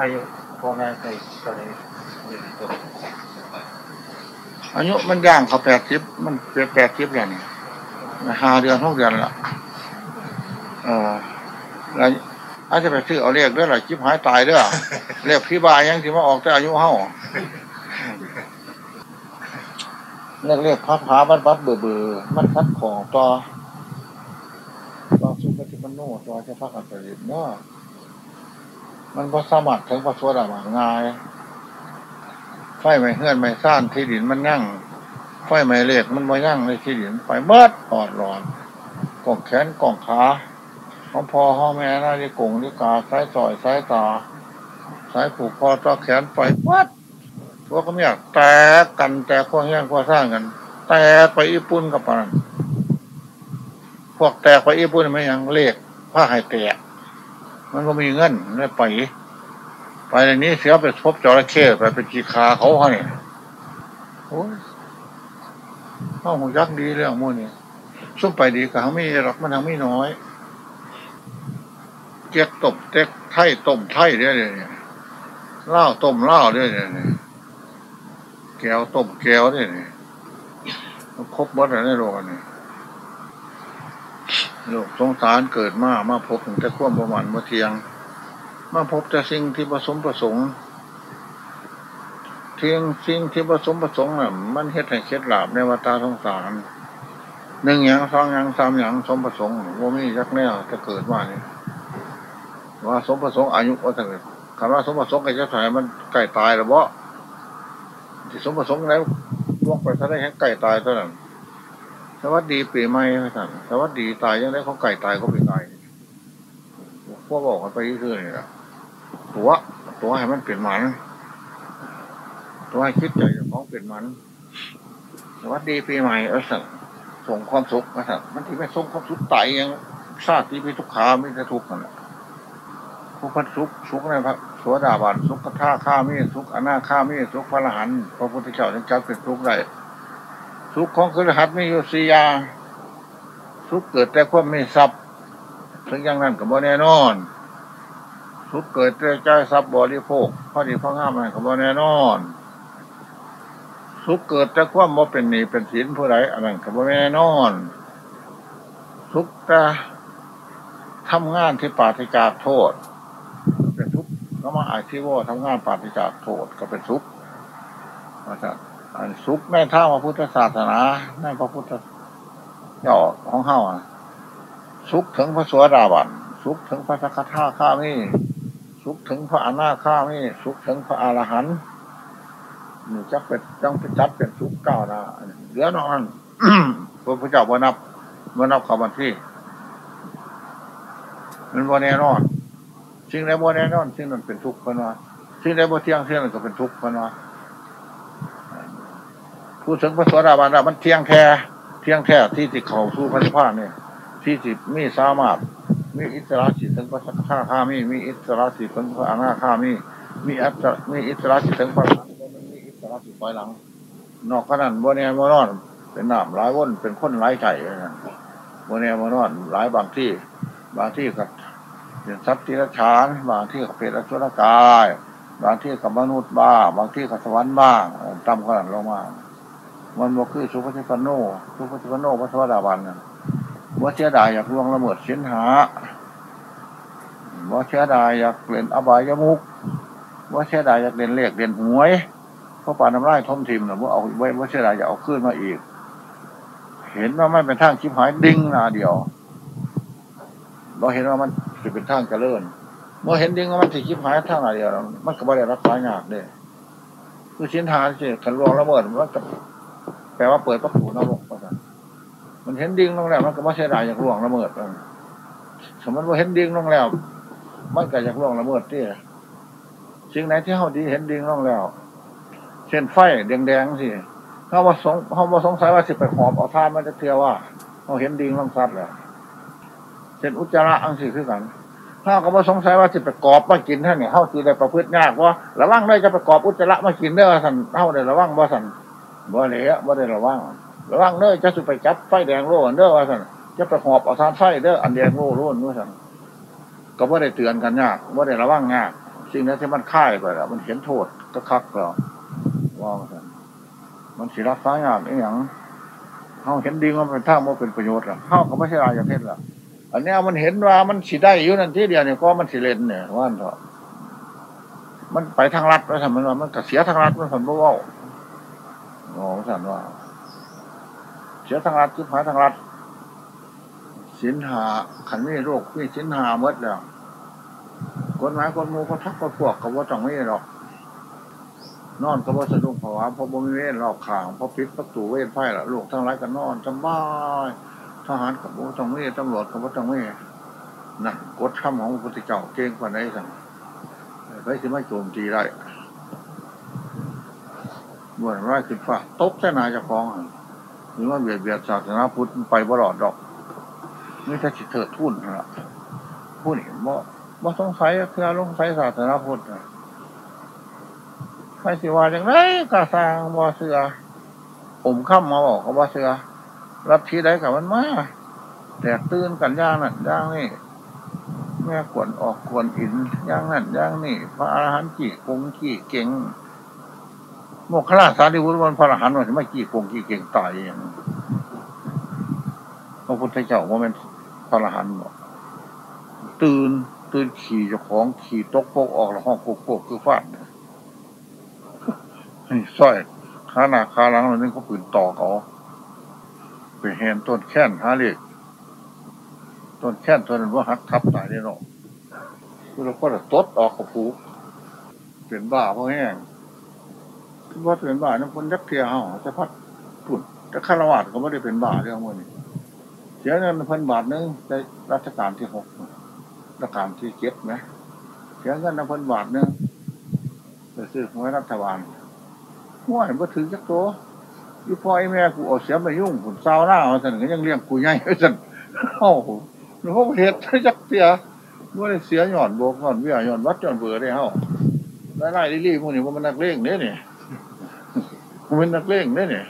อายุพ่อแม่เคยตอนนี้อายุมันย่างเขาแปดสิบมันเป็นแปดสิบอย่างนี้ห้าเดือนหกเดือนละเออแล้วอาจจะไปซื้อเอาเรียกด้วยหรอจิบหายตายด้วยเรียกพี่บายยังที่มาออกแต่อายุเฮาเรียกเรียกพัดผาบัดบัดเบื่อเบื่อมันพัดของต่อต่อสุปฏิปันโนต่อจะพักอันตริเนาะ มันพอสมัครถึงพอสวดอะง่าย ไฟไม่เฮือนไม่ซ่านที่ดินมันยั่ง ไฟไม่เล็กมันไม่ยั่งในที่ดินไฟเบิดปอดร้อนกล่องแขนกล่องขาของพ่อพ่องแม่น่าจะกงนิกาสายสอยสายตาสายผูกคอต่อแขนไฟวัดพวกก็ไม่อยากแตกกันแตกข้อแห้งข้อสร้างกัน แตกไปอีปุ่นกับปานพวกแตกไปอีปุ่นไม่ยังเลขผ้าหายแตก มันก็มีเงินไม่ไป ไปในนี้เสียไปพบจระเข้ไปเป็นกีคาเขาเขาเนี่ยโอ้ยข้าหูยักษ์ดีเรื่องมูนี่ซุ่มไปดีกับเขาไม่หรอกมันทางไม่น้อยเกี๊กตบเต็กไทยต้มไทยได้เลยเนี่ยเล่าต้มเล่าได้เลยเนี่ยแก้วต้มแก้วได้เนี่ยครบหมดเลยในโลกนี้ โลกสงสารเกิดมามาพบถึงแต่ขั้วประมาณมื่อเทียง มาพบแต่สิ่งที่ผสมประสงค์เทียงสิ่งที่ผสมประสงค์น่ะมันเฮ็ดให้เคล็ดลาบในวัฏสงสารหนึ่งอย่างสองอย่างสามอย่างสมประสงค์ว่ามียักแน่จะเกิดมาเนี่ยว่าสมประสงค์อายุว่าถ้าเกิดคำว่าสมประสงค์ไก่จะถ่ายมันไก่ตายหรือเปล่าที่สมประสงค์แล้วล่วงไปถ้าได้แค่ไก่ตายเท่านั้น สวัสดีปีใหม่ท่านสวัสดีตายยังได้เขาไก่ตายก็เป็นตายพวกบอกกันไปที่คือนี่แหละตัว ตัวให้มันเปลี่ยนมันตัวให้คิดใจของเปลี่ยนมันสวัสดีปีใหม่เออสั่งส่งความสุขนะครับมันที่ไม่ส่งความสุขตายยังชาติที่มีทุกขาไม่ใช่ทุกข์นั่นแหละผู้พัดสุขสุขในพระสวดาบันสุขท่าข้ามีสุขอนาข้ามีสุขพระรหันพระพุทธเจ้าจึงจับเป็นทุกข์ได้ สุขของคือหัดไม่อยู่สี่อย่างสุขเกิดแต่ความไม่ทรัพย์ ถึงอย่างนั้นกับบ่แน่นอนสุขเกิดแต่ใจทรัพย์บริโภคพอดีพอง่ามมันกับบ่แน่นอนสุขเกิดแต่ความบ่เป็นหนีเป็นศีลผู้ใดอันนั้นกับบ่แน่นอนสุขแต่ทำงานที่ปาฏิจาโทษ เป็นทุกข์ก็มาอาชีวะทำงานปาฏิจาโทษก็เป็นทุกข์นะครับ สุขแม่ท่าพระพุทธศาสนาแม่พระพุทธเจ้าของเฮาสุขถึงพระสวสดาบันสุขถึงพระสกทาข้ามีสุขถึงพระอนาข้ามีสุขถึงพระอรหันต์นี่จักเป็นต้องไปจัดเป็นสุขเก้านะเหลือนอนพระพุทธเจ้าบนับวนับคำวันที่มันบนแน่นอนสิ่งใดบนแน่นอนสิ่งนั้นเป็นทุกข์พนวสิ่งใดบนเที่ยงสิ่งนั้นก็เป็นทุกข์พนว พูดถึงพระสวสดาบาลมันเที่ยงแท้เที่ยงแท้ที่ติเขาสู้พระนิพพานเนี่ยที่จิตมีสามารถ มีอิสระสิถึงพระสักข้าข้ามีมีอิสระสิถึงพระอนาข้ามีมีอัตมีอิสระสิถึงพระมีอิสระสิปล่อยหลัง นอกขนาดบนแน่บนนอน เป็นน้ำหลายวนเป็นคนหลายใจบนแน่บนนอนหลายบางที่ บางที่กับเป็นทรัพย์ที่ละชานบางที่กับเป็นอสุรกาย บางที่กับมนุษย์บ้า บางที่กับสวรรค์บ้างตำขนาดลงมา มันบอกคือสุภชิปโนสุภชิปโนพระสวัสดาบันว่าเสียดายอยากล่วงละเมิดสินหาว่าเสียดายอยากเล่นอบายมุกว่าเสียดายอยากเล่นเลขเล่นหวยเพราะป่าน้ำไร่ท่มทิมนะว่าเอาไว้ว่าเสียดายอยากเอาขึ้นมาอีก เห็นว่าไม่เป็นทางชิบหายดิ้งนาเดียว เราเห็นว่ามันจะเป็นทางเจริญเมื่อเห็นดิ้งว่ามันสิชิบหายทางนาเดียว มันก็ไม่ได้รักษายากเลยคือสินหาสิขันล่วงละเมิดมันก็ แปลว่าเปิดประตูนรกมันเห็นดิ้งลงแล้ว มันก็ไม่เสียดายอยากล่วงละเมิดสมมติว่าเห็นดิ้งลงแล้ว มันก็อยากล่วงละเมิดที่สิ่งไหนที่เขาดีเห็นดิ้งลงแล้วเช่นไฟแดงๆสิเขาว่าสงเขาว่าสงสัยว่าสิไปหอบเอาท่านมันจะเทียวว่าเขาเห็นดิ้งลงซัดแล้วเช่นอุจจาระอังสิคือกันถ้าเขาว่าสงสัยว่าสิไปกอบมากินท่านเนี่ยเขาคือได้ประพฤติยากว่าระวังได้จะไปกอบอุจจาระมากินเด้อสันเขาได้ระวังบ่สัน บ่เหล่บ่ได้ระวังระวังเด้อจะสุไปจับไฟแดงโล่เด้อว่าสันจะไปหอบเอาทานไฟเด้ออันแดงโล่โล่นว่าสันก็บ่ได้เตือนกันยากบ่ได้ระวังยากสิ่งนั้นที่มันค่ายไปแล้วมันเห็นโทษก็คักแล้วว่ากันมันสิรักษาอย่างนี้อย่างเขาเห็นดีว่าเป็นท่ามันเป็นประโยชน์หรอเขาก็ไม่ใช่อะไรอย่าเทศหรอกอันนี้มันเห็นว่ามันสิได้อยู่นั่นที่เดียวเนี่ยก็มันสิเลนเนี่ยว่านเถอะมันไปทางรัฐแล้วทำมันมันก็เสียทางรัฐมันผลบ่เว่า โอ้สันว่า เสียทางรัฐจุดหายทางรัฐสินหาขันไม่โรคไม่สินหาเมดแล้วกฎหมายกฎมูก็ทักก็พวกก็ว่าต้องไม่หรอก นอนก็ว่าสะดุ้งภาวะเพราะบ่มีเวรรอบข่างเพราะปิดประตูเวรไพ่ละลูกทั้งหลายก็นอนสบายทหารกับบ่ต้องไม่ตำรวจกับบ่ต้องไม่นะกฎคำของพระพุทธเจ้าเก่งกว่าไหนสั่งไปสิมาโจมตีได้ บวนร้ายขึ้นฟ้าตกใส่นายจะฟ้องหรือว่าเบียดเบียดศาสนาพุทธไปบลอดดอกนี่ถ้าสิเถิดทุนนั่นะพูดนี่บ่บ่สงสัยคือลงสัยศาสนาพุทธใครสิว่าอย่างไรก็สางบ่เสืออมข้ามมาบอกเขาบ่เสือรับทีได้กับมันมาแตกตื่นกันย่างนั่นย่างนี่แม่ขวนออกขวนอินย่างนั่นย่างนี่ พระอรหันต์กี่กงกี่เก่ง โมกขลาสารีวุฒิวันพระอรหันต์มันไม่กี่กงกี่เก่งตายอย่างพระพุทธเจ้าว่าเป็นพระอรหันต์บอกตื่นตื่นขี่เจ้าของขี่ตกโปกออกแล้วห้องโปกโปกคือฟาดนี่สร้อยขาหนาขาหลังเรานี่เขาปืนต่อเขาไปเห็นต้นแค้นหาเล็กต้นแค้นต้นนั้นว่าหักทับตายได้หรอกคือเราก็จะตดออกกับผูเป็นบ้าเพราะแห้ง ว่าเป็นบ้านั่นคนยักเทียเฮาจะพัดปุ่นแต่ฆราวาสก็ไม่ได้เป็นบ้าเรื่องมันนี่เสียเงินพันบาทนึงในรัชกาลที่หกรัชกาลที่เจ็ดไหมเสียเงินพันบาทนึงไปซื้อหวยรัฐบาลห้วยมาถึงจักตัวยี่พ่อไอ้แม่กูเอาเสียมายุ่งผมเศร้าหน้าเอาสันก็ยังเลี้ยงกูใหญ่ไว้สันโอ้โหหลวงพ่อเฮ็ดจักเสียเมื่อได้เสียหย่อนโบกหย่อนเบี้ยหย่อนวัดหย่อนเบื่อได้เฮาไล่ไล่ลี่ๆพวกนี้ว่ามันนักเลงเนี่ยนี่ นเป็นนักเลงเนี่ยนี่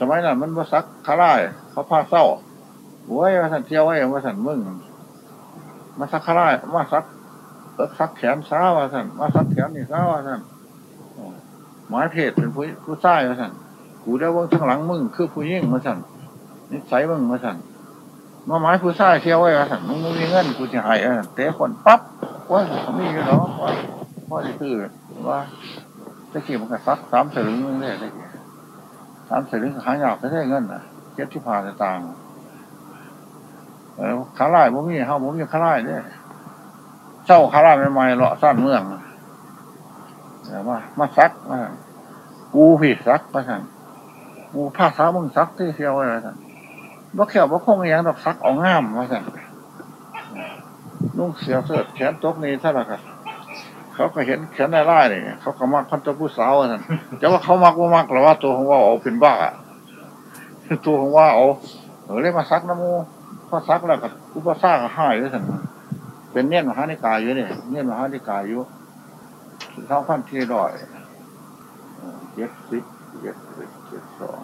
สมัยนั้นมันมาซักคาร่ายเขาพาเศร้าโอ้ยมาสันเที่ยวไว้มาสันมึงมาซักคาร่ายมาซักเอิกซักแขนซ้าว่าสันมาซักแขนนี่ซ้าว่าสันหมายเพศเป็นผู้ผู้ชายมาสันกูได้ว่าข้งหลังมึงคือผู้ยิ่งมาสันนิสัยมึงมาสันมาหมายผู้ชายเที่ยวไว้มาสันมึงไม่มีเงินกูจะหายอะเตะคนปั๊บว่ามีอยู่หรอว่าว่าจะคือว่า ตะกี้มันก็ซักสามสลึงนึงเลยตะกี้สามสลึงหายากไปได้เงินอะเจ็ดที่ผ่านต่างเออขาไล่บ่มีเฮาบ่มีขาไล่เนี่ยเจ้าขาไล่ใหม่ๆเลาะสั้นเมืองเดี๋ยวมามาซักมากูผิดซักมาสั่นกูภาษามึงซักที่เที่ยวอะไรสั่นบ่แขวบ่คงอย่างดอกซักเอาง่ามมาสั่นนุ่งเสียเสื้อแขนตกนี่เท่าไหร่กัน เขาก็เห็นแขนได้ไล่เนี่ยเขาก็มักพันตัวผู้สาวสั่นแต่ว่าเขามักว่ามักหรือว่าตัวของว่าเอาเป็นบ้าตัวของว่าเอาเออเลยมาซักน้ำมูพอซักแล้วก็อุปสรรคหายเลยสั่นเป็นเนี่ยมหานิกายอยู่เนี่ยเนี่ยมหานิกายอยู่สองพันที่ร้อยเจ็ดสิบเจ็ดสิบเจ็ดสอง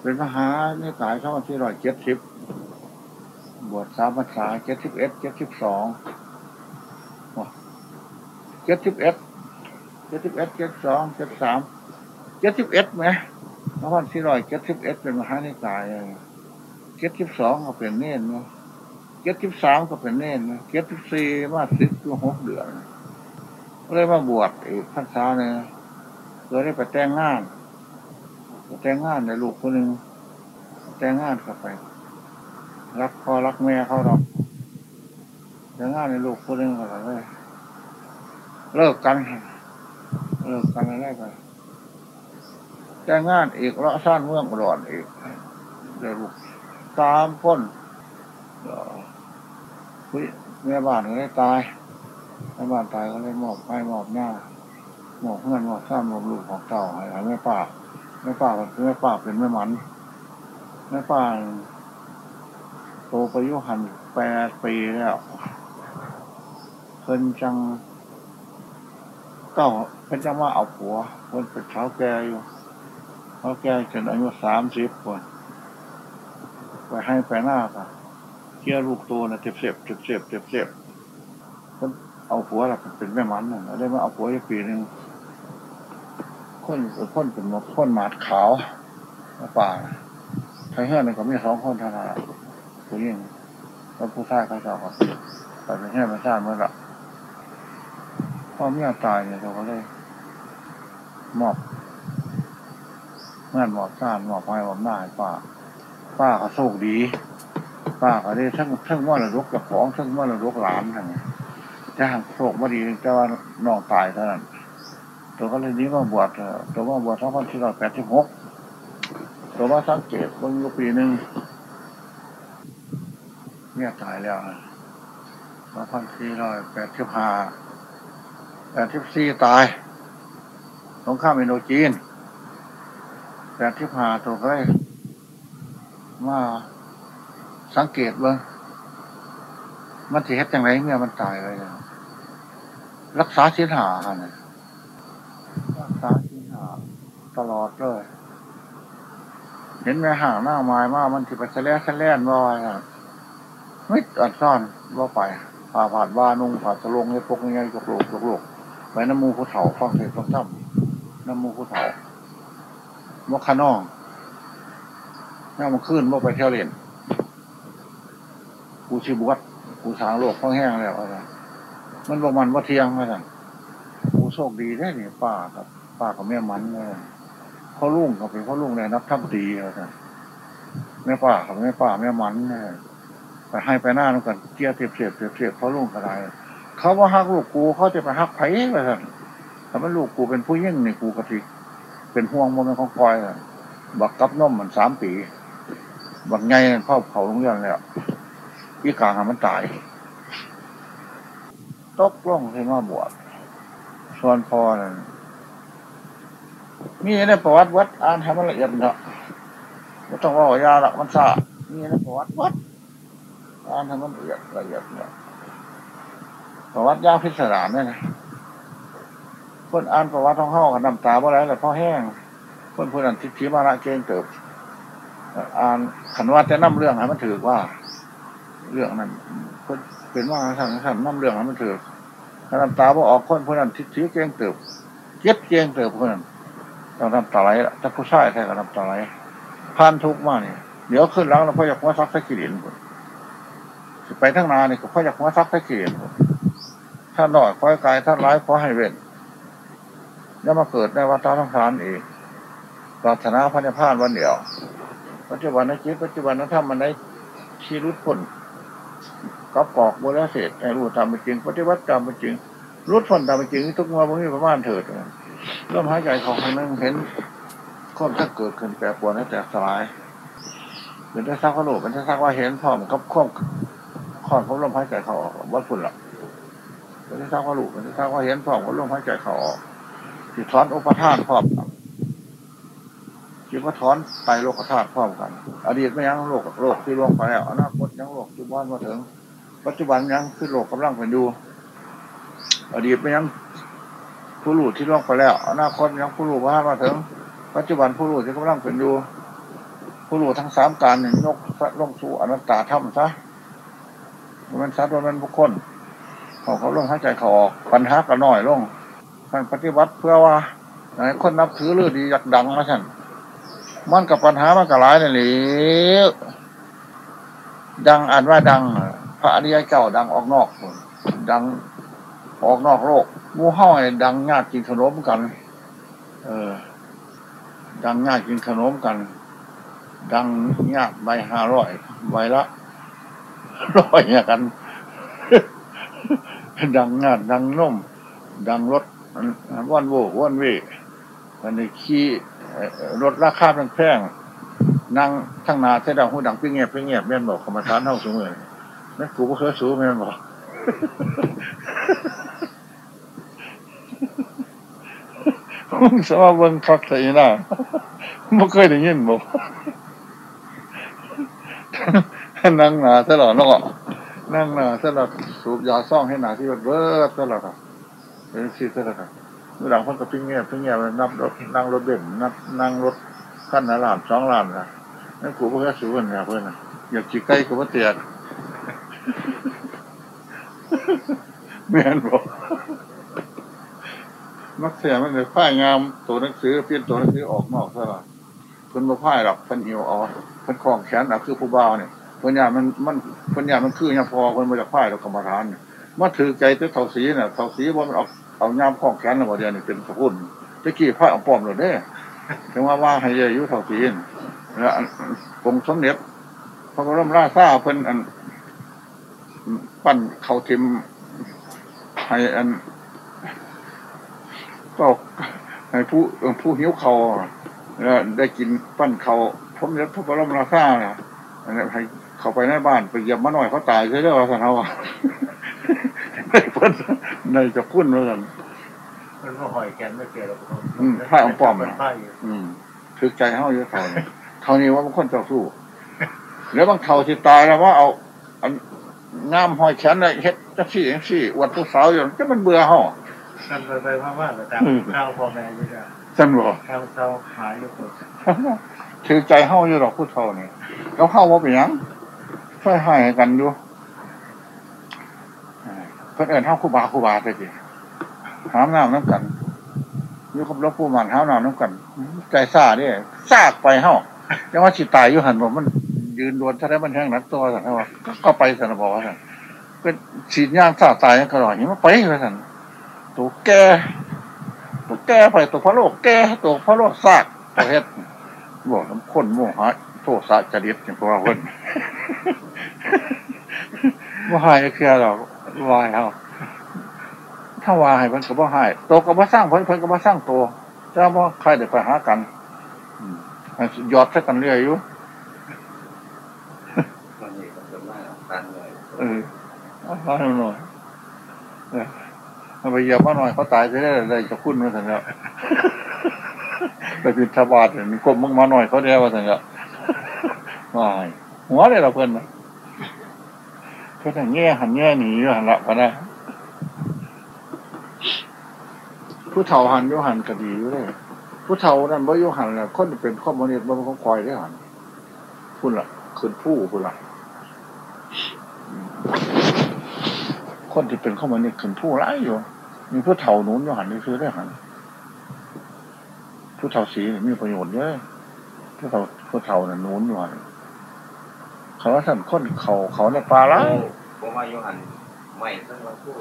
เป็นมหานิกายสองพันที่ร้อยเจ็ดสิบบวชสามพรรษาเจ็ดสิบเอ็ดเจ็ดสิบสอง เจ็ดสิบเอ็ดเจ็ดสิบเอ็ดเจ็ดสองเจ็ดสามเจ็ดสิบเอ็ดไหมสองพันที่ร้อยเจ็ดสิบเอ็ดเป็นมหานิกายเจ็ดสิบสองก็เป็นเน่นเนาะเจ็ดสิบสามก็เป็นเน่นเนาะเจ็ดสิบสี่มาสิบก็หกเดือนเลยมาบวชอีกพรรษาเนี่ยเลยได้ไปแต่งงานแต่งงานในลูกคนหนึ่งแต่งงานเข้าไป รักพ่อรักแม่เขาหรอกแต่งงานในลูกคนหนึ่งก็เลย เลิกกัน เลิกกันอะไรไปแต่งงานอีกละสั้นเมืองร้อนอีกเดี๋ยวลูกสามคนแม่บ้านก็เลยตายแม่บ้านตายก็เลยมอบให้มอบหน้า หมอบเพื่อนมอบข้ามมอบลูกของเต่าให้แม่ป้าแม่ป้าคือแม่ป้าเป็นแม่มันแม่ป้าโตไปยุหันแปดปีแล้วเพิ่นจัง ก้าเพิ่นจังว่าเอาผัวเพิ่นเป็นเท้าแก่อยู่เท้าแก่จนอายุสามสิบคนไปให้ไปหน้าค่ะเกี่ยลูกโตนะเจ็บเจ็บเจ็บเจ็บเจ็บเจ็บคนเอาผัวเราเป็นแม่มันน่ะได้มาเอาผัวอีกปีหนึ่งคนคนเป็นมดคนหมาดขาวมาป่าไทยเฮือนก็มีสองคนเท่านั้นล่ะผู้หญิงแล้วผู้ชายเขาเจ้าก็ไปเป็นแค่ไม่ทราบเมื่อไหร่ พ่อเมียตายเนี่ยเราก็เลยมอบเงื่อนหมอบซ่านหมอบไม้หมอบหน้าป้าป้าก็โชคดีป้าก็ได้ทั้งทั้งว่าระลกกับของทั้งว่าระลกหลานทั้งนั้จะหักโชคบ่ดีแต่ว่าน้องตายเท่านั้นตัวก็เลยนี้มาบวชตัวมาบวชสองพันสี่ร้อยแปดสิบหกตัวมาสังเกตเบางอยู่ปีหนึ่งเนี่ยตายแล้วสองพันสี่ร้อยแปดสิบห้า แปดสิบสี่ตายสงครามอินโดจีนแปดสิบห้าตัวก็เลยมาสังเกตบ้างมันสิเฮ็ดจังไรเมื่อมันตายไปแล้วรักษาศีลหาเนี่ยรักษาศีลหาตลอดเลยเห็นแม่ห่างหน้าไม้มากมันถือไปแสลแสลนบ่อยอะไม่อัดซ่อนว่าไปผ่าผ่านบ้านุ่งผ่าตะลงเนี่ยพกยังไงจกโลกจกโลก ไปน้ำมูผู้เฒ่าฟังเสียงฟังซ้ำน้ำมูผู้เฒ่ามกขนองน้ามันขึ้นว่าไปเที่ยวเล่นกูชิบวชกูสางโลกฟังแห้งแล้วอะไรมันบอกมันว่าเทียงมาสั่นโอ้โชคดีได้เนี่ยป้าครับป้ากับแม่มันเลยพ่อลุงก็เป็นพ่อลุงเลยนับทับดีเลยนะแม่ป้ากับแม่ป้าแม่มันเนี่ยไปให้ไปหน้านู่นกันเจียเทียบเทียบเทียบเทียบพ่อลุงก็ได้ เขาว่าฮักลูกกูเขาจะไปฮักไผ่ไปสั่นถ้ามันลูกกูเป็นผู้ยิ่งนี่กูก็ทีเป็นห่วงมันเป็นของคอยอะบักกับนมมันสามปีบักไงพ่อเผาโรงเรียนแล้วอีกลางอะมันตายตกล่องให้มาบวชส่วนพอนั่นมีในประวัติวัดอ่านให้มันละเอียดเนาะไม่ต้องว่ายาละมันซามีในประวัติวัดอ่านให้มันละเอียดละเอียดเนาะ ประวัติยาพิสดารเนี่ยนะคนอ่านประวัติท้องห้ากันน้ำตาบ่ไรแหละพ่อแห้งคนผู้นั้นทิฏฐิมาระเกงเติบ อ่านขันว่าจะนำเรื่องให้มันถือว่า เรื่องนั้นเพิ่นเป็นว่าสั่งสั่งนำเรื่องให้มันถือถ้าน้ำตาบ่ออกคนผู้นั้นทิศทีเกงเติบเจ็บเกงเติบคนนั้นต้องน้ำตาไหลละถ้าผู้ชายแท้ก็น้ำตาไหลผ่านทุกข์มากเนี่ยเดี๋ยวขึ้นหลังเราพ่ออยากมาซักส่กิเลนพุ่นสิไปทั้งนานี่ก็พ่ออยากมาซักส่กิเลนพุ่น ถ้าหน่อยคอยกายถ้าร้ายขอให้เว้นแล้วมาเกิดในวัฏสงสารอีกปรารถนาพระนิพพานวันเดียว ปัจจุบันในจิตปัจจุบันนั้นถ้ามันได้ชีรุดพ้นกับกอกบริเศษให้รู้ตามเป็นจริง ปฏิบัติตามเป็นจริงรู้พ้นตามเป็นจริง ทุกมาบ่มีประมาณเถิดเริ่มหายใจเขาครั้งนึงเห็นความถ้าเกิดขึ้นแปรปรวนให้แตกสลายเป็นได้ซักว่ารู้เป็นได้ซักว่าเห็นพร้อมกับควบข้อนของลมหายใจเขาออกวัดฝุ่นหรอก เป็นได้ซักว่ารู้เป็นได้ซักว่าเห็นพร้อมกับลมหายใจเขาออกที่ถอนอุปทานพร้อมกันคิดว่าถอนไตโลกธาตุพร้อมกัน อดีตไม่ยังโลกโลกที่ล่วงไปแล้วอนาคตยังโลกจุบันมาถึง ปัจจุบันยังคือโลกกำลังเป็นดูอดีตไม่ยังผู้รู้ที่ล่วงไปแล้วอนาคตยังผู้รู้ว่ามาถึง ปัจจุบันผู้รู้ที่กำลังเป็นดูผู้รู้ทั้งสามการหนึ่งยกลงสู่อนัตตาธรรมซะมันสัตว์มันบุคคล เขาเขาลงหายใจเขาออกปัญหาก็น้อยลงการปฏิบัติเพื่อว่าไหนคนนับถือเรื่องดีอยากดังมาสั่นมันกับปัญหามันกับหลายนี่แหละดังอ่านว่าดัง พระอริยเจ้าดังออกนอก ดังออกนอกโลกมูเห้อยดังญาติกินขนมกัน เออ ดังญาติกินขนมกัน ดังญาติใบห้าร้อยใบละร้อยเนี่ยกัน ดังญาติดังนุ่มดังรถว่านโวว่านเวมันในขี้รถราคาแพงๆนั่งทั้งนาเสดังหูดังเพี้ยงเงียบเพี้ยงเงียบแม่นบอกกรรมฐานเท่าสูงเลยนั่นกูก็เคยสูงแม่นบอกมึงสมาเบิ่งคักใส่หน้าไม่เคยได้ยินบอกนั่งนาตลอดนาะ นั่งหนาตลอดสูบยาซ่องให้หนาที่เบิดตลอดเป็นสิตลอดเมื่อหลังพ้นกับพี่เงียบพี่เงียบนับรถนั่งรถเบนซ์นับนั่งรถขั้นละลานสองลานนะนั่นกูเพื่อสูงเนี่ยเพื่อนะอยากจีใกล้กูว่าเตียนแม่นบอกมักเสียมันเลยพ่ายงามตัวหนังสือเปลี่ยนตัวหนังสือออกนอกซะละเพิ่นมาพ่ายหรอกเพิ่นหิวเอเพิ่นคล้องแขนเอาคือผู้บ่าวเนี่ย พิ่นยามันมันพิ่นยามันคือยังพอเพิ่นมาจากพ่ายเรากรรมฐานเนี่ยมาถือใจตัวเท่าสีเนี่ยเท่าสีว่ามันเอาเอายามคล้องแขนแล้วบ่เดียวนี่เป็นสกุลตะกี้พ่ายเอาป้อมเลยเด้ถึงว่าว่าให้อายุเท่าสีนแล้วอันกงสมเด็จพระบรมราชาเพิ่นอัน ปั้นเขาทิมให้อันก็ให้ผู้ผู้หิวเขาแล้วได้กินปั้นเขาพมเด็จพระบรมราชาเนี่ยอันนี้ให้ เขาไปในบ้านไปเหยียบมาหน่อยเขาตายใช่ไหมวะสันเขาว่าในเพิ่นในจะพุ่นว่าสันมันก็หอยแกนไม่เกี่ยวหรอกอืมผ้าเอาป้อมมัน่ะนผ้าอยู่อืมถึกใจเขาเยอะเท่านี้เท่านี้ว่าบางคนเจ้าสู้แล้วบางเท่าที่ตายแล้วว่าเอาอันงามหอยแขนเลยเฮ็ดจังซี่จังซี่อวดผู้สาวอยู่จะมันเบื่อเฮานั่นไปไปมากๆแต่ตามอืมข้าวพ่อแม่อยู่จ้ะซั่นบ่ข้าวเช้าหายอยู่คนถือใจเฮาอยู่ดอกผู้เฒ่านี่แล้วเฮาว่าเป็นหยัง ช่วยให้กันอยู่เพิ่อนเอิ้นเฮาครูบาครูบาซะสิหามน้ำน้ำกันอยู่กับหลวงปู่มันหามน้ำน้ำกัน ใจซาเด้ซากไปเฮายังว่าสิตายอยู่หันบ่มัน ยืนดวนถ้าได้มันแห้งนักตัวซั่นว่าก็ไปซั่นน่ะบอกว่าซั่นก็ฉีดยางซาตายก็รอหิมันไปว่าซั่นตัวแก่ตัวแก่ไปตัวพระโลกแก่ตัวพระโลกซากประเภทบอกน้ำข้นโมหะโทสะจริตอย่างพวกเราเพิ่น ว่าหายเคลียหรอกวายเขาถ้าวายเพิ่นก็บ่หายโตก็บ่สร้างเพิ่นเพิ่นก็บ่สร้างโตเจ้าบ่ใครได้ไปหากันยอดใส่กันเรื่อยอยู่มันนี่มันจะมาตันเลยเออเอาหน่อยเอาไปเหยียบมาหน่อยเขาตายจะได้ได้จะคุ้นมาสัญญาไปบินทบาทเห็นกลมมึงมาหน่อยเขาเดียวว่าสัญญาวายหัวเลยเราเพิ่นนะ เพิ่นน่ะแง่หันแง่หนีหันละพะนะผู้เฒ่าหันยหันก็ดีอยู่เลยผู้เฒ่านั่นบ่ยหันแหละคนที่เป็นคอมมิวนิสต์บ่มันของคอยได้หันพุ่นละขึ้นผู้พุ่นละคนที่เป็นคอมมิวนิสต์ขึ้นผู้ร้ายอยู่มีผู้เฒ่าหนุนยหันนี่ซื้อได้หันผู้เฒ่าสีมีประโยชน์เยอะผู้เฒ่าผู้เฒ่าน่ะหนุนอยู่หัน เขาว่าสั่นคนเขาเขาในป่าร้ายผมว่าโยหันไม่ต้องมาพูด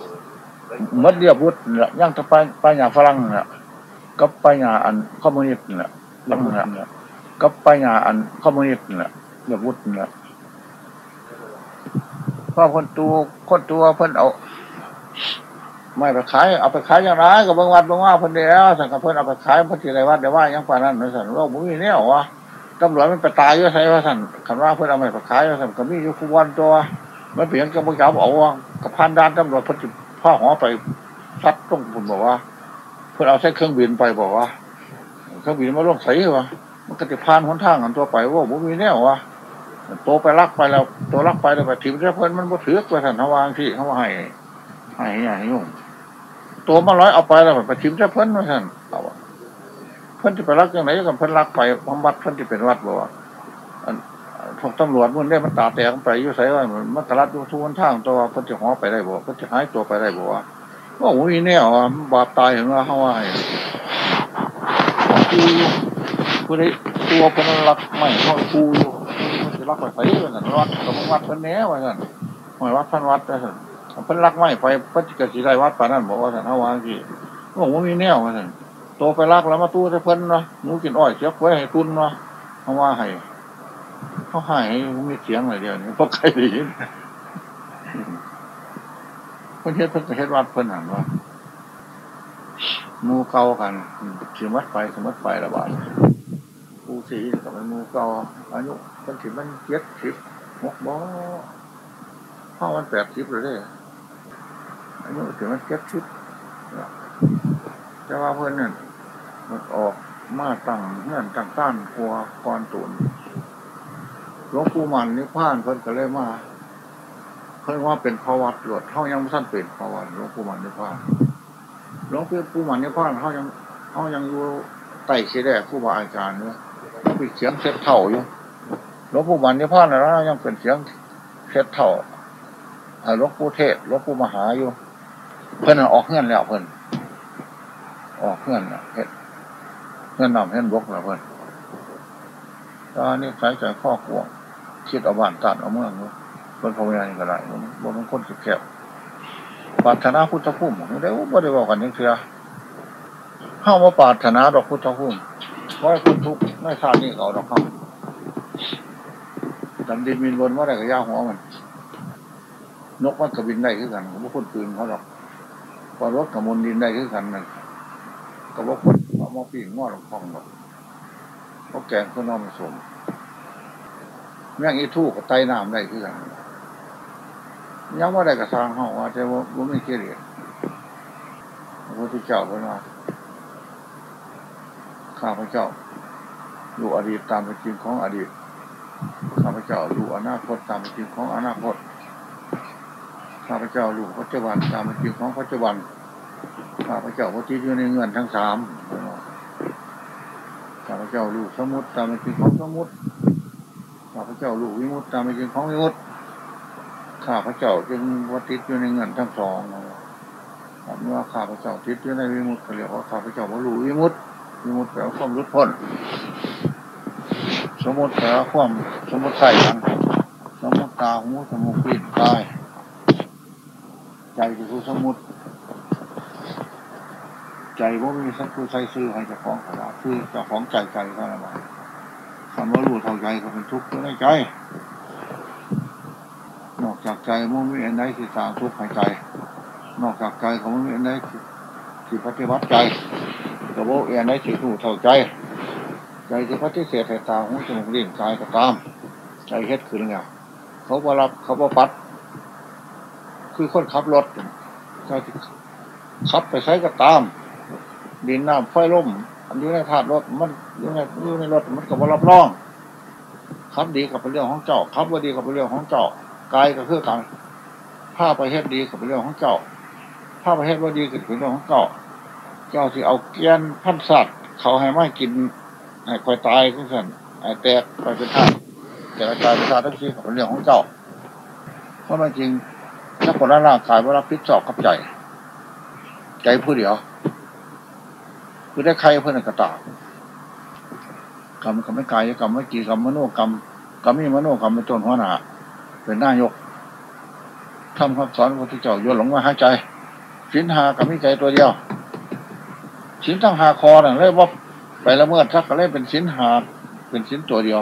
มดเรียบวุฒนี่แหละย่างจะไปไปหยาฝรั่งนี่แหละก็ไปหยาอันคอมมิวนิสต์นี่แหละลังนี่แหละก็ไปหยาอันคอมมิวนิสต์นี่แหละเรียบวุฒนี่แหละเพราะคนตัวคนตัวเพิ่นเอา ไม่ไปขายเอาไปขายอย่างไรกับบางวัดบางว่าเพิ่นเดียวสั่งกับเพิ่นเอาไปขายเพิ่นที่ไรวัดเดี๋ยวว่ายังป่านนั้นนั่นสั่นว่าบุ้ยเนี่ยวะ ตำรวจมันไปตายอยู่ไสว่าสั่นคันว่าเพิ่อนเอาไปขายว่าสันก็มีอยู่คู่วันตัวมันเปลี่ยนกับพวกเจ้าเอาว่ากับพันด้านตำรวจเพิ่นจิผ้าหอไปซัดต้องผมบอกว่า เพิ่นเอาใช้เครื่องบินไปบอกว่าเครื่องบินมาลงใส่วะมันก็จะผ่านหนทางอันตัวไปว่าบุ้ยเนี่ยวะโตไปลักไปแล้วตัวลักไปแล้วไปถิ่มเจ้าเพิ่อนมันบ่ถือกว่าสั่นเขาวางที่เขาให้ให้ให้ยุ่งตัวมาร้อยเอาไปแล้วไปทิมเจ้าเพิ่อนว่าท่านเอา เพิ่นที่ไปรักยังไงกันเพิ่นรักไปบำบัดเพิ่นที่เป็นวัดบ่พวกตำรวจมันได้มันตาแตกไปอยู่ไสว่ามันตลัดอยู่ทุกวันทางตัวเพิ่นจะหอไปได้บ่เพิ่นจะหายตัวไปได้บ่ว่าว่าโอ้ยแนวอะบาปตายเห็นว่าเฮาว่าให้กูอยู่ผู้ใดตัวเพิ่นรักไม่เฮากูอยู่มันสิรักไปไสว่าซั่นวัดกับวัดเพิ่นแน่ว่าซั่นหอยวัดเพิ่นวัดว่าซั่นเพิ่นรักไม่ไปเพิ่นก็สิได้วัดปานั้นบอกว่าท่านเฮาว่างสิบอกว่ามีแนวว่าท่น โตไปรักแล้วมาตู้แต่เพิ่นเนาะหนูกินอ้อยเสียบไว้ให้ตุนเนาะเฮาะว่าให้เขาให้มีเสียงอะไรเดียวนี่เพราะใครได้ยินเพิ่นเฮ็ดเพิ่นเฮ็ดวัดเพิ่นหันว่ามูเก่ากันสิมัดไปสมัดไปละบาดผู้สีก็เป็นหมู่เก่าอายุเพิ่นสิมัน70 6บ่พ่อมันแปดสิบเลยเด้อายุถึงมันเจ็ดสิบแต่ว่าเพื่อนเนี่ย มันออกมาตั้งเงื่อนตั้งต้านกลัวกรตุนหลวงปู่มันนิพพานเพิ่นก็เลยมาเพิ่นว่าเป็นภาวัดหลวดเขายังไม่สั้นเป็นภาวัดหลวงปู่มันนิพพานหลวงปู่มันนิพพานเขายังเขายังอยู่ใต้เสด็จผู้บาอาจารย์เนี่ยเขาเป็นเสียงเซ็ตเท่าอยู่หลวงปู่มันนิพพานนะยังเป็นเสียงเซ็ตเท่าหลวงปู่เทศหลวงปู่มหาอยู่ เพิ่นออกเงื่อนแล้วเพิ่นออกเงื่อนแล้วเฮ็ด เงื่อนนำเฮ็ดบกแล้วเพิ่อนตอนนี้ใช้ใจข้อกวงคิดเอาบ้านตัดเอาเมืองเนาะเพิ่อนพยายามก็ได้บ่บ่เป็นคนสิแคบปรารถนาพุทธภูมิบ่ได้บ่ได้บอกกันจังเทื่อเฮาบ่ปรารถนาดอกพุทธภูมิขอให้คุณทุกข์ในชาตินี้ก็เอาดอกเฮาดำดินมินวนว่าอะได้ก็ย่าหัวมัน นกมันก็บินได้คือกันก็บ่คนปืนเขาดอกว่ารถกับมนดินได้คือกันนั่นก็บ่คน มาปีง้อลงคองดอกเพราะแกงข้าวน้อมสมแม่งอีทู่กับไตน้ำได้คือกันยังว่าได้กระสร้างห้องว่าแต่ว่าบ่มีเกลียดพระพุทธเจ้าเป็นว่าข้าพเจ้ารู้อดีตตามเป็นจริงของอดีตข้าพเจ้ารู้อนาคตตามเป็นจริงของอนาคตข้าพเจ้ารู้ปัจจุบันตามเป็นจริงของปัจจุบันข้าพเจ้าพระจิตอยู่ในเงื่อนทั้งสาม เจ้ารู้สมุติตามเป็นจริงของสมุติข้าพเจ้ารู้วิมุตตามเป็นจริงของวิมุตข้าพเจ้าจึงวัติดอยู่ในเงื่อนทั้งสองเมื่อข้าพเจ้าติดอยู่ในวิมุตติก็เรียกว่าข้าพเจ้าบรรลุวิมุตวิมุตแปลว่าความรุดพ้นสมุติแปลว่าความสมุติใส่กันสมุติตาหูสมุติปิดกายใจคือสมุติ ใจว่ามีสักคือใส่ซื้อให้เจ้าของขนาซื้อเจ้าของใจใจก็แล้วมาคำว่ารู้เท่าใจก็เป็นทุกข์ในใจ นอกจากใจมันไม่อันใดที่สร้างทุกข์ให้ใจ นอกจากใจเขาไม่มีอันใดที่ปฏิบัติใจก็บอกอันใดที่รู้เท่าใจ ใจที่ปฏิเสธให้ตาหูจมูกลิ้นกายก็ตาม ใจเฮ็ดคือไงเขาบ่รับเขาบ่ปัด คือคนขับรถใจที่ขับไปใช้ก็ตาม ดินน้ำไฟล่มอยู่ในธาตุรถมันอยู่ในอยู่ในรถมันก็บ่รับรองขับดีกับเป็นเรื่องของเจ้าขับว่าดีกับเป็นเรื่องของเจ้ากายก็คือกันผ้าไปเฮ็ดดีกับเป็นเรื่องของเจ้าผ้าไปเฮ็ดว่าดีก็เป็นเรื่องของเจ้า เจ้าที่เอาเกี้ยนพันสัตว์ เขาให้ไม่กินให้คอยตายก็สั่นให้แตกไปเป็นธาตุแต่ละกายเป็นธาตุทั้งสิ้นเป็นเรื่องของเจ้า เพราะมันจริงถ้าคนร่างกายว่ารับผิดชอบกับใจ ใจผู้เดียว คือได้ใครเพื่อนกระตากกรรมกรรมไม่กายกรรมไม่จีกรรมมโนกรรมกรรมมีมโนกรรมเป็นต้นหัวหน้าเป็นหน้ายกทำคำสอนพระพุทธเจ้าโยนหลงมาหาใจสินหากับมิใจตัวเดียวสินตั้งหาคอน่ะเลยว่าไปละเมิดสักก็เลยเป็นสินหาเป็นสินตัวเดียว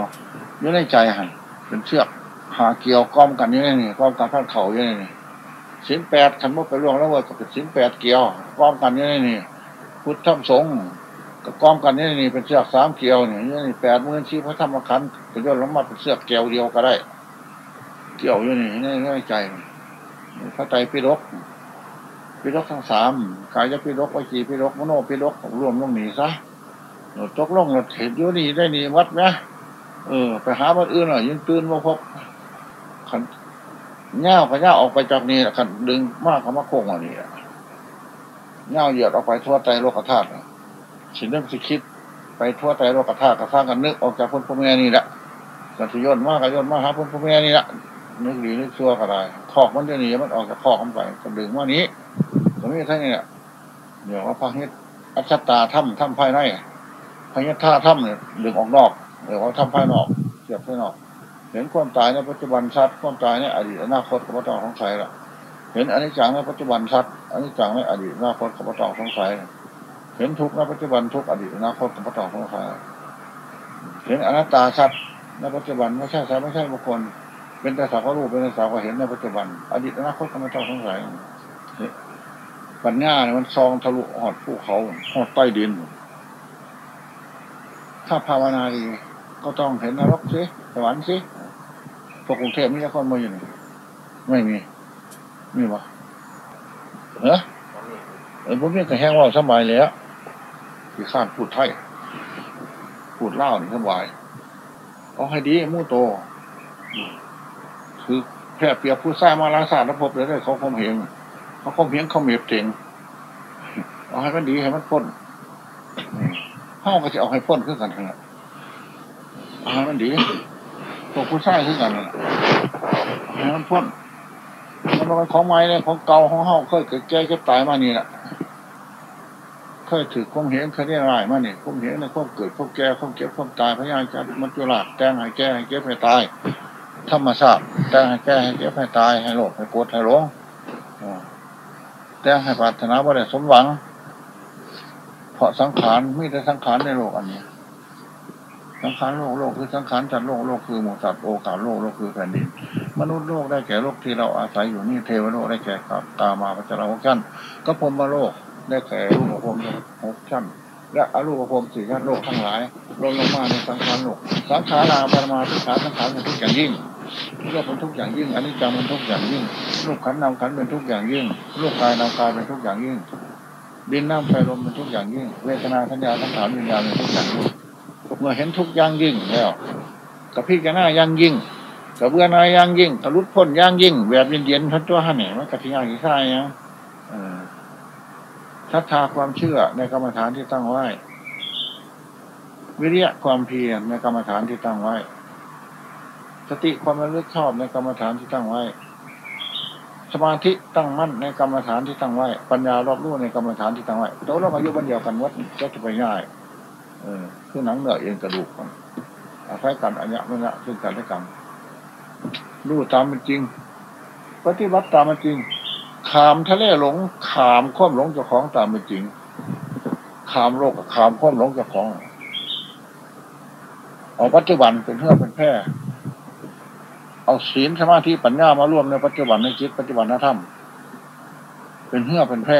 อยู่ในใจหันเป็นเชือกหาเกี่ยวก้อมกันอยู่ในนี่ก้อมกันข้างเขาอยู่ในนี่สินแปดขันว่าไปล่วงแล้วว่าก็เป็นสินแปดเกี่ยวก้อมกันอยู่ในนี่ พุทธธรรมสงฆ์กับก้อมกันอยู่นี่เป็นเชือกสามเกลียวเนี่ยนนี่แปดหมื่นชีพระธรรมขันธ์เป็นยอดลงมาเป็นเชือกเกลียวเดียวก็ได้ เกลียวอยู่นี่ในในใจนี่พระไตรปิฎกปิฎกทั้งสามกายปิฎกวิจีปิฎกมโนปิฎกรวมลงหนีซะหนตกลงเราเห็นอยู่นี่ได้นี่วัดไหมเออ ไปหาวัดอื่นหน่อยยังตื่นมาพบขันเง่าขันเง่าออกไปจากนี่ขันดึงมากเขามาโค้งอันนี้ เง่าเหยียดออกไปทั่วใจโลกธาตุสินเรื่องสิคิด ไปทั่วใจโลกธาตุกระสร้างกันนึกออกจากพ้นพแม่นี่แหละกันสิยนมากกันยนมากหาพ้นพแม่นี่แหละนึกดีนึกชั่วก็ได้ขอกมันเดี๋ยวนี้มันออกจากขอกมันไปก็ดึงว่านี้ตรงนี้ท่านนี่ยเดี๋ยวว่าพระเฮ็ดอัจฉตาถ้ำถ้ำภายในพระเฮ็ดท่าถ้ำเนี่ยดึงออกนอกเดี๋ยวว่าถ้ำภายนอกเสียบภายนอก เห็นความตายในปัจจุบันชัดความตายในอดีตอนาคตกับพระเจ้าของใครละ เห็นอนิจจังในปัจจุบันชัดอนิจจังในอดีตอนาคตกับพระเจ้าของใครเห็นทุกข์ในปัจจุบันทุกข์อดีตอนาคตกับพระเจ้าของใครเห็นอนัตตาชัดในปัจจุบันไม่ใช่ใช่ไม่ใช่บุคคล เป็นแต่สาวกรูปเป็นแต่สาวกเห็นในปัจจุบัน อดีตอนาคตกับพระเจ้าของใครปัญญาเนี่ยมันซองทะลุหอดภูเขาหอดใต้ดิน ถ้าภาวนาดีก็ต้องเห็นนรกสิสวรรค์สิพวกกรุงเทพมีคนมาอยู่นี่ไม่มี มีปะเออเออผมนี่ก็แห้งว่าสบายแล้วที่ข้านพูดไทยพูดเล่านี่สบายเอาให้ดีมู่โต คือแพร่เปียบผู้สร้างมาลาศาสตร์แล้วพบเลยได้เขาคมเหงเขาคมเหงเขาเมียบเต็งเอาให้มันดีให้มันพ้นห้องก็จะเอาให้พ้นขึ้นกันทั้งนั้นอาหารมันดีพวกผู้ชายคือกันนั่นล่ะอาหารมันพ้น มันเป็นของใหม่เนี่ยของเก่าของเฮาเคยเกิดแก่เก็บตายมานี่แหละเคยถือความเห็นเคยได้รายมาเนี่ยความเห็นในความเกิดความแก่ความเก็บความตายพยายามจะมันจุลาดแจ้งให้แก่ให้เก็บให้ตายธรรมชาติแจ้งให้แก่ให้เก็บให้ตายให้โลภให้โกรธให้หลงแจ้งให้ปรารถนาว่าได้สมหวัง เพราะสังขารมีแต่สังขารในโลกอันนี้ สังขารโลกโลกคือสังขารจัดโลกโลกคือหมูสัตว์โอกาสโลกโลกคือแผ่นดิน มนุษย์โลกได้แก่โลกที่เราอาศัยอยู่นี่เทวโลกได้แก่กามาพัจจาหกชั้นก็พรมโลกได้แก่รูปภพหกชั้นและอรูปภพสี่ชั้นโลกทั้งหลายลงลงมาในสังขารโลกสังขาราปรมาทุกขาสังขารเป็นทุกอย่างยิ่งโลกเป็นทุกอย่างยิ่งอันนี้จังเป็นทุกอย่างยิ่งลูกขันนำขันเป็นทุกอย่างยิ่งลูกกายนำกายเป็นทุกอย่างยิ่งดินน้ำไฟลมเป็นทุกอย่างยิ่งเวทนาสัญญาสังขารวิญญาณเป็นทุกอย่างยิ่ง เมื่อเห็นทุกอย่างยิ่งแล้วกับพี่กันหน้ายังยิ่งกับเบื่อหนายยังยิ่งทะลุพ้นอย่างยิ่ง แบบเย็นๆทันตัวหันเนี่ยมันกะทิย่างที่ใช่ยังเออศรัทธาความเชื่อในกรรมฐานที่ตั้งไว้ วิริยะความเพียรในกรรมฐานที่ตั้งไว้ สติความระลึกชอบในกรรมฐานที่ตั้งไว้ สมาธิตั้งมั่นในกรรมฐานที่ตั้งไว้ ปัญญารอบรู้ในกรรมฐานที่ตั้งไว้โตเราอายุบันเดียวกันวัดก็จะไปง่าย ออคือหนังเนื้อเอ็นกระดูกมันอาศัยกันอัญญะไม่ละซึ่งกันและกันรู้ตามเป็นจริง ปฏิบัติตามเป็นจริง ขามทะเลหลง ขามข้อมหลงเจ้าของตามเป็นจริง ขามโลกกับขามข้อมหลงเจ้าของเอาปัจจุบันเป็นเพื่อเป็นแพร่เอาศีลสมาธิปัญญามาร่วมในปัจจุบันในจิตปัจจุบันนธรรมเป็นเพื่อเป็นแพร่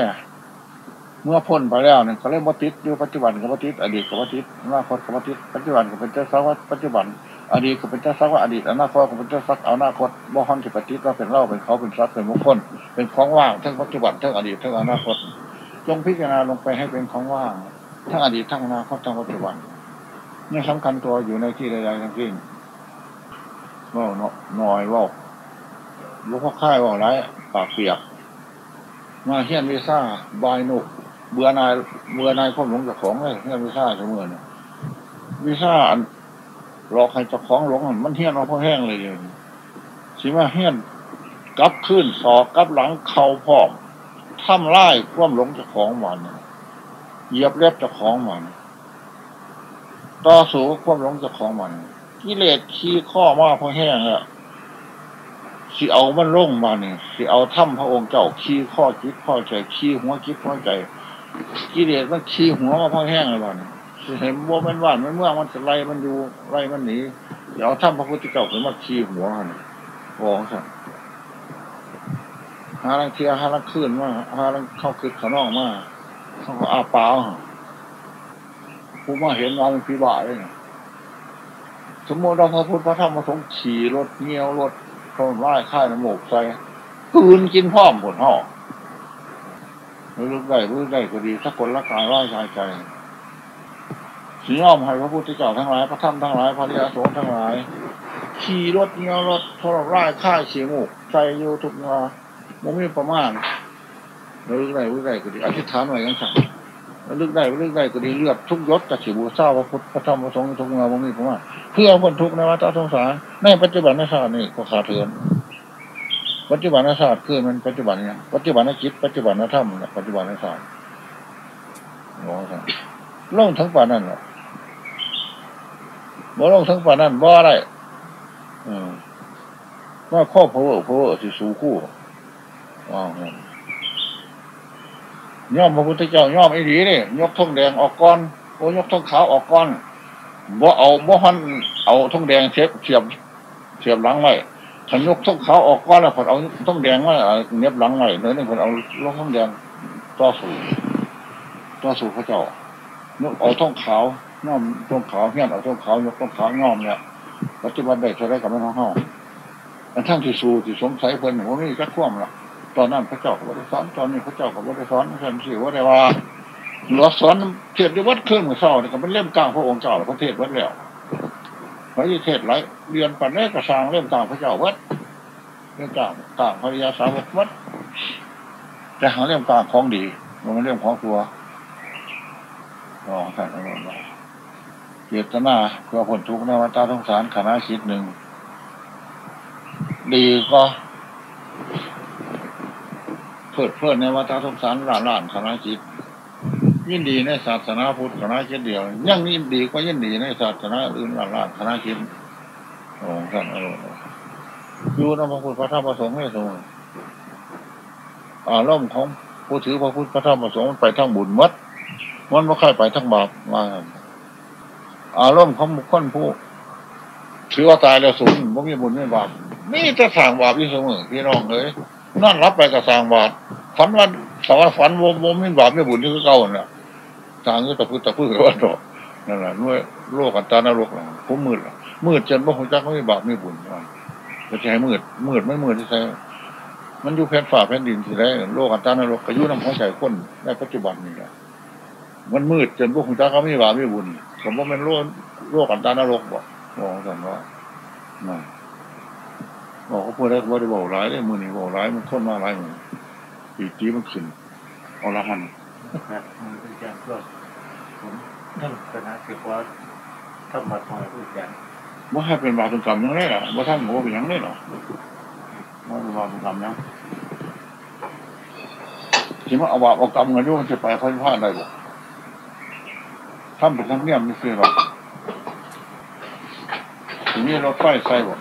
เมื่อพ้นไปแล้วเนี่ยเขาเรียกว่าติดอยู่ปัจจุบันกับวัติดอดีตกับวัติดอนาคตกับวัติดปัจจุบันก็เป็นเจ้าสักว่าปัจจุบัน อดีตก็เป็นเจ้าสักว่าอดีตอนาคตก็เป็นเจ้าสักเอาอนาคตบ่ฮอนที่ปฏิว่าเป็นเล่าเป็นเขาเป็นทรัพย์เป็นมงคลเป็นของว่างทั้งปัจจุบันทั้งอดีตทั้งอนาคตจงพิจารณาลงไปให้เป็นของว่างทั้งอดีตทั้งอนาคตทั้งปัจจุบันนี่สำคัญตัวอยู่ในที่ใดๆทั้งสิ้นว่าหน่อยว่าลูกพ่อค่ายว่าไรปากเปียกมาเฮียนวีซ่าบายนุก เบื่อนายเบื่อนายความหลงจากของเลยเฮียนวีซ่าเสมอเนี่ยวีซ่าอันรอใครเจะของหลงมันเฮียนมาพอแห้งเลยเลยวนี้สิมาเฮียนกลับขึ้นสอกกลับหลังเข่าพอมทำไล่ความหลงจากของมันเหยียบเล็บจากของมันต่อสู้ความหลงจากของมันกิเลสขี้ข้อมาพอแห้งอะสิเอามันลงมาเนี่ยสิเอาถ้ำพระองค์เจ้าขี้ข้อคิดข้อใจขี้หัวคิดข้อใจ กิเลสมันขี้หัวมาพอแห้งเลยบ้านี่สิเห็นว่ามันว่านมันเมื่อมันจะไล่มันอยู่ไล่มันหนีเดี๋ยวถ้ำพระพุทธเจ้าขึ้นมาขี้หัวเนี่ยบอกสั่นหาลังเทียหาลังขึ้นมาหาลังเข้าคืนขานอกมาเขาก็อาปาผู้มาเห็นว่ามันพิบาเลยสมมติเราพระพุทธพระธรรมพระสงฆ์ขี่รถเงี้ยวรถเขาไล่ค่ายน้ำหมกใส่คืนกินพร้อมผลห่อ รู้ได้รู้ได้ก็ดีถ้าคนละกายร่ายกายใจสีอ้อมให้พระพุทธเจ้าทั้งหลายพระธรรมทั้งหลายพระริยสงฆ์ทั้งหลาย ขี่รถเงี้ยวรถทรไล่ค่ายขี่หมกใส่อยู่ทุกงามันไม่ประมาณรู้ได้รู้ได้ก็ดีอธิษฐานไว้กันสั่งลึกได้ลึกได้ก็ดีเลือดทุกยศกับสิบูเศร้าพระพุทธพระธรรมพระสงฆ์ทุกงานมันมีประมาณเพื่อคนทุกข์ในวัฏสงสารในปัจจุบันในชาตินี่ก็ขาดเถือน ปัจจุบันในชาติคือมันปัจจุบันเนี่ยปัจจุบันในจิตปัจจุบันนธรรมเนี่ยปัจจุบันในชาติมองสั่งลงทั้งป่านั่นหรอบ่ลงทั้งป่านั่นบ่อะไรว่าข้อพาวเวอร์พาวเวอร์สิสูคู่อ๋อย่อมพระพุทธเจ้าย่อมไอ้ดีนี่ยกทงแดงออกก้อนโอ้ยกทงขาวออกก้อนบ่เอาบ่หันเอาทงแดงเสียบเสียบเสียบหลังไว้ ขันยกทงเขาออกก้อนแล้วผลเอาทงแดงไว้เน็บหลังไว้เนื้อนี่ผลเอาลงทงแดงต่อสู้ต่อสู้พระเจ้ายกเอาทงขาวย่อมทงขาวเงี้ยเอาทงขาวยกทงขาวย่อมเนี่ยปัจจุบันได้ใช้ได้กับแม่น้องเฮาอันทั้งที่สู้ที่สงสัยเพิ่นว่ามีจักความละตอนนั้นพระเจ้าก็บริสอนตอนนี้พระเจ้าก็บริสอนฉันสิว่าได้ว่าหลวงสอนเทศด้วยวัดเครื่องมือเศร้าเนี่ยก็เป็นเล่มกลางพระองค์เจ้าพระเทศวัดแล้ว พระยี่เทศไรเรียนปัญญากระสางเล่มกลางพระเจ้าวัดเล่มกลางกลางพระยาสาวกวัดจะหาเล่มกลางของดีมันเล่มของตัวรองท่านอนุญาเจตนาเพื่อผลทุกข์ในวัฏสงสารขณะคิดหนึ่ง ดีก็เพิดเพลินในวัฏสงสารหลานหลานคณะจิต ยินดีในศาสนาพุทธคณะจิตเดียวยังยินดีก็ยินดีในศาสนาอื่นหลานหลานคณะจิตโอ้ท่านอรุณอยู่ในพระพุทธพระธรรมพระสงฆ์ให้สมออารมณ์ของผู้ถือพระพุทธพระธรรมพระสงฆ์มันไปทั้งบุญมัดมันไม่ค่อยไปทั้งบาปมาอารมณ์ของบุคคลผู้ถือว่าตายแล้วสูญไม่มีบุญไม่บาปนี่จะสร้างบาปอยู่เสมอพี่น้องเลยนั่นรับไปกับสร้างบาปฝันว่าสารฝันวมวมไม่บาปไม่บุญที่เขาเก่าเนี่ย สร้างก็ตะพื้นตะพื้นว่าดอกนั่นแหละด้วยโลกอันตานรกนะผมมืดมืดจนบ่หัวจักไม่บาปไม่บุญว่าจะใช้มืด มืดไม่มืดที่ใช้มันอยู่แผ่นฝ่าแผ่นดินที่ไรโลกอันตานรกก็ยู่น้ำของใจคนในปัจจุบันนี่แหละมันมืดจนบ่หัวจักเขาไม่บาปไม่บุญผมว่ามันโลกโลกอันตานรกบอกบอกกันว่าน่ะบอกเขาพูดได้ว่าได้บอกร้ายได้มือนี่บอกร้ายมันทนมาร้ายมือปีจีมันขึ้นอาละหันนะ มันเป็นการก็ผมท่านคณะคือว่าทำมาทอยพูดกันว่าให้เป็นบาปเป็นกรรมยังไงล่ะว่าท่านโง่เป็นยังไงหรอว่าเป็นบาปเป็นกรรมยังที่ว่าเอาบาปเอากรรมเงินด้วยมันจะไปค่อยพลาดได้บ่ทำเป็นทั้งเนียมไม่เคยหรอกทีนี้เราไฟใส่บ่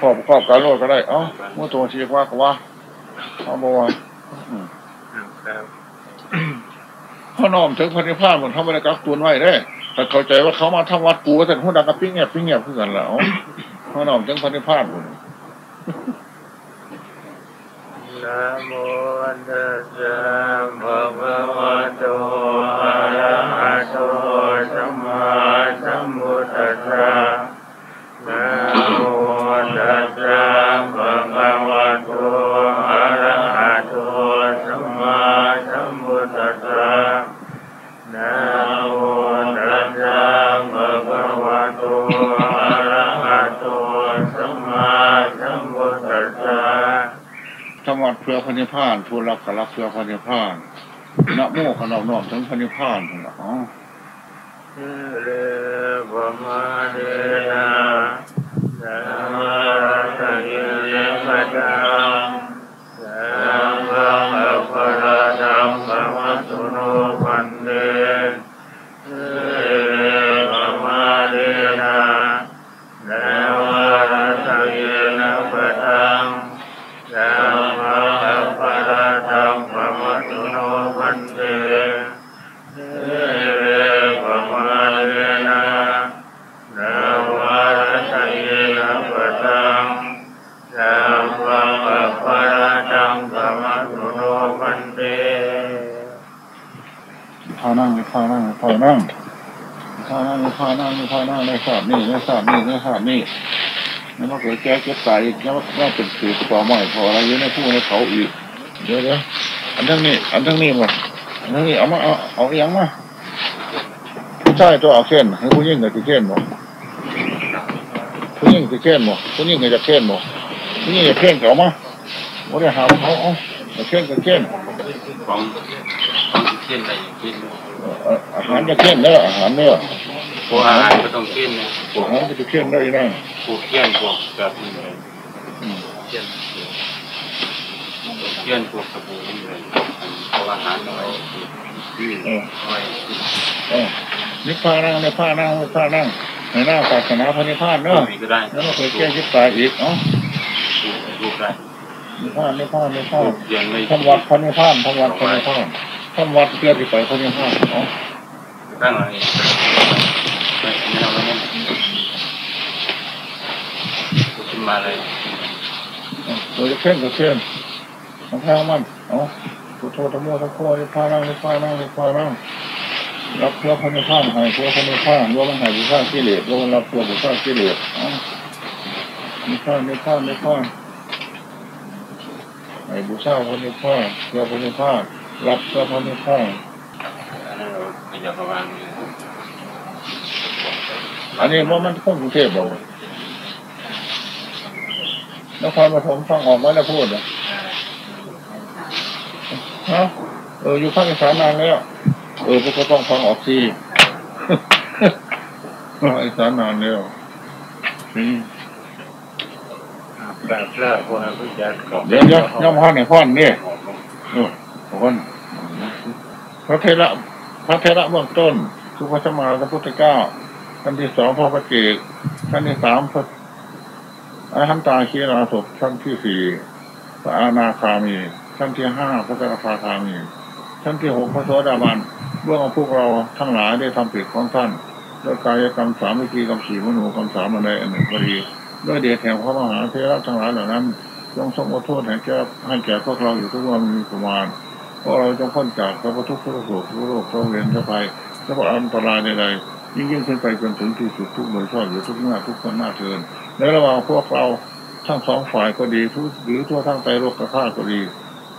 ครอบครอบการโลดก็ได้ เอ้าเมื่อตัวเชีว่าก็ว่าเอาบ่ว่าอืม ครับเขาน้อมถึงพันธิพานหมดเขาไม่ได้กักตุนไว้ได้แต่เข้าใจว่าเขามาทำวัดกูแต่หัวดังกับปิ้งเงียบปิ้งเงียบคือกันแล้วเขาน้อมถึงพันธิพานหมดนะโมตัสสะภะคะวะโตอะ ธรรมะเพื่อพันธิพานผู้รับกรับเพื่อพันธิพานนะโมกันอบน้อมถึงพันธิพานนั่นล่ะอ๋อเรปมาเดนะานั่งพานั่งพานั่งพานั่งพานั่งพานั่งในศาสตร์นี่ในศาสตร์นี่ในศาสตร์นี่นี่มาเกิดแก่เก็บตายอีกแล้วว่าเป็นสืบต่อใหม่พออะไรเยอะในผู้ในเขาอีกเดี๋ยวเดี๋ยวอันทั้งนี้ อันทั้งนี้หมดอันทั้งนี้เอามาเอาเอาเอียงมาผู้ชายตัวเอาเส้นให้ผู้หญิงกับที่เส้นหมดผู้หญิงที่เส้นหมดผู้หญิงจะเส้นหมดผู้หญิงจะเส้นเขามาไม่ได้หาเขาเอาเส้นกับเส้นของของที่เขียนอะไรอย่างเขียน อ่ออาหารจะเข้มแล้วอาหารเนี่ยพวกอาหารก็ต้องเขียนนะพวกอาหารจะเข้มได้นะพวกเขียนพวกแบบนี้เลยอืมเขียนเขียนพวกกระปุกนี่เลยพวกอันพวกอาหารอะไรที่เออไว้เออนิพพานั่งนิพพานั่งนิพพานั่งในหน้าศาสนาพระนิพพานเนาะมีก็ได้แล้วมาเคยแก้คิดตายอีกเนาะรูปได้นิพพานนิพพานนิพพานเขียนเลยทำวัดพระนิพพานทำวัดพระนิพพาน ทำวัดเพื่อที่ไปพระนิพพานเนาะตั้งอะไรไม่ไม่เอาแล้วเนี่ยขึ้นมาเลยโดยจะเข้มก็เข้มของแท้มันเนาะพุทโธธรรมโมทั้งโคนิพานั่งพานั่งพานั่งรับเพื่อพระนิพพานให้เพื่อพระนิพพานว่ามันหายบุญข้ากิเลสว่ามันรับเพื่อบุญข้ากิเลสเนาะนิพพานนิพพานนิพพานไอ้บูชาพระนิพพานเพื่อพระนิพพาน รับพื่อพระนิพพานอันนั้นเราขยับระวังอันนี้ว่ามันคนกรุงเทพบอกนครปฐมฟังออกไหมนะพูดอะฮะเอออยู่ภาคอีสานนานแล้วเออพวกก็ต้องฟังออกสิภาคอีสานนานแล้วอืมแบบเลิกคนผู้จักเดี๋ยวเดี๋ยวย่อมพ่อในพ่อนนี่เออพ่อน พระเทระพระเทระเบื้องต้นคือพระสมมาพระพุทธเจ้าท่านที่สองพระปฏิเจกท่านที่สามพระอรหันตาคีราศพท่านที่สี่พระอนาคามีท่านที่ห้าพระสกทาคามีท่านที่หกพระโสดาบันเบื้องพวกเราทั้งหลายได้ทำผิดของท่านด้วยกายกรรมสามวิธีกรรมสี่มโนกรรมสามอันใดอันหนึ่งก็ดีด้วยเดชแห่งพระมหาเทระทั้งหลายเหล่านั้นจงทรงอโทษให้แก่ให้แก่พวกเราอยู่ทุกวันมีประมาณ พวกเราจงพ้นจากพระทุกข์พระโศกพระโรคพระเวรพระภัยพระอันตรายใดๆยิ่งยิ่งขึ้นไปจนถึงที่สุดทุกโดยชอบอยู่ทุกหน้าทุกคนหน้าเทินในระหว่างพวกเราทั้งสองฝ่ายก็ดีทุกหรือทั่วทั้งใจโลกกระาก็ดี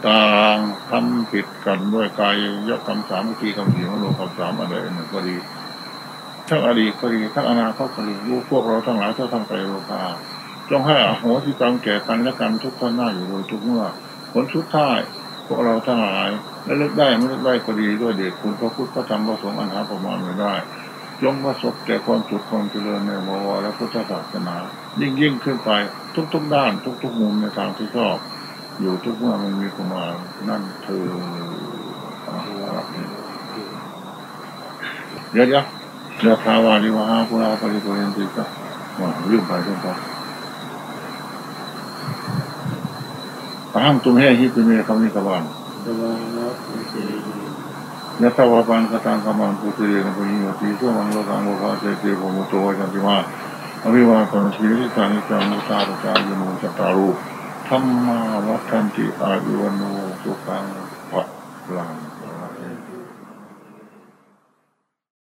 ต่างทำผิดกันด้วยกายยกกรรมสามวิธีกรรมสี่มโนกรรมสามอะไรหนึ่งก็ดีทั้งอดีตก็ดีทั้งอนาคตก็ดีรู้พวกเราทั้งหลายเท่าทั้งใจโลกาจงให้อโหสิกรรมแก่กันและกันทุกคนหน้าอยู่โดยทุกเมื่อผลสุดท้าย พวกเราทั้งหลายและเลิกได้ไม่เลิกได้ก็ดีด้วยเดชคุณพระพุทธพระธรรมพระสงฆ์อันหาประมาณไม่ได้จงประสบแต่ความสุขความเจริญในวรและพุทธศาสนา ยิ่งยิ่งขึ้นไปทุกๆด้าน ทุกๆมุมในทางที่ชอบ อยู่ทุกเมื่อมันมีประมาณนั่นเธอเดี๋ยวเดี๋ยวเดี๋ยวพาวาริวหาพุราปริโภเรนติกะว่าลืมไปลืมไป ปะหังตุมเฮหิปิเมคำนิกบาลสวานะสิยะตาวาปังกตังกำมังปุติเรนปุญิโยติสุมังโลกังโลกาเสติโภมุตโตวจันติมาอภิวาตนสีริสานิจังมุตาปจายโนจตารุธรรมาวัฏันติอายุวโนสุขังพะลัง